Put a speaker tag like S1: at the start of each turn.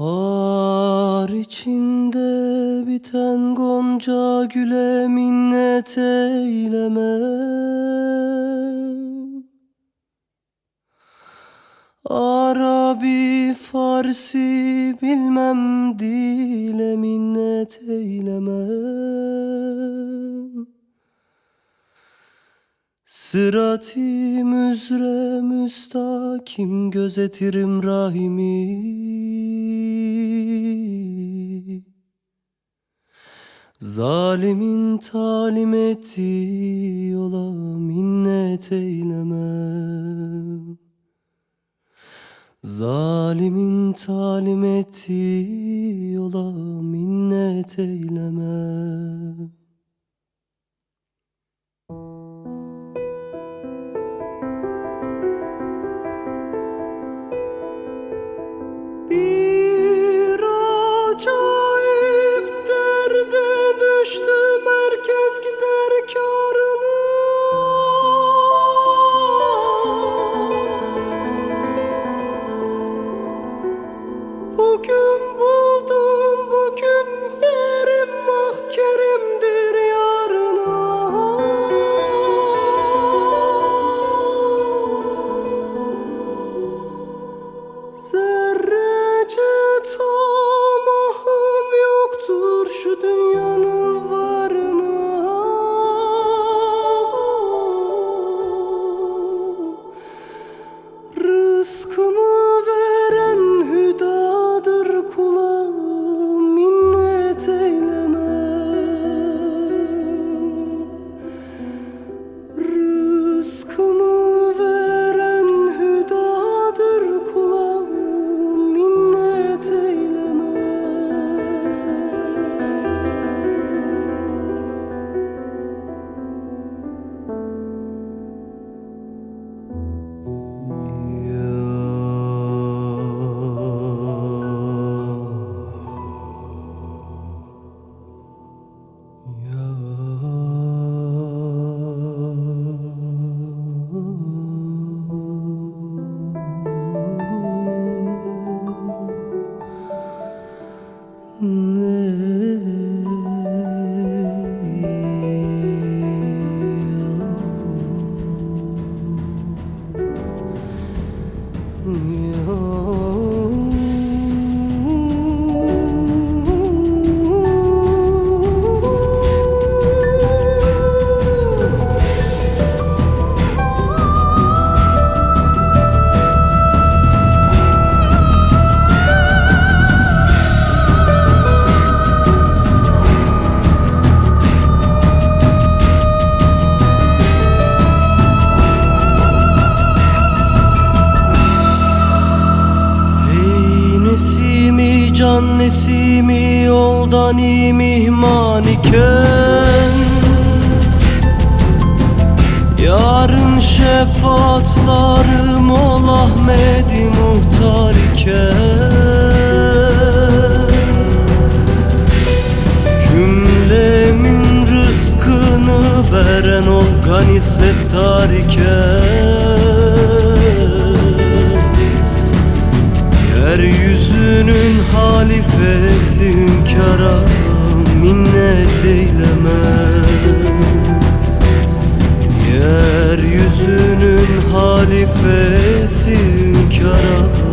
S1: Ar içinde biten gonca güle minnet eyleme. Arabi Farsi bilmem dile minnet eyleme. Sırat-ı müzre müstakim gözetirim rahimi Zalimin talim ettiği yola minnet eylemem. Zalimin talim ettiği yola minnet eylemem Yeah. Can nesimi yoldan iyi mihman iken? Yarın şefaatlarım ol Ahmedi muhtar iken. Cümlemin rızkını veren ol gani settar iken minnet eyleme. Yeryüzünün halifesi minnet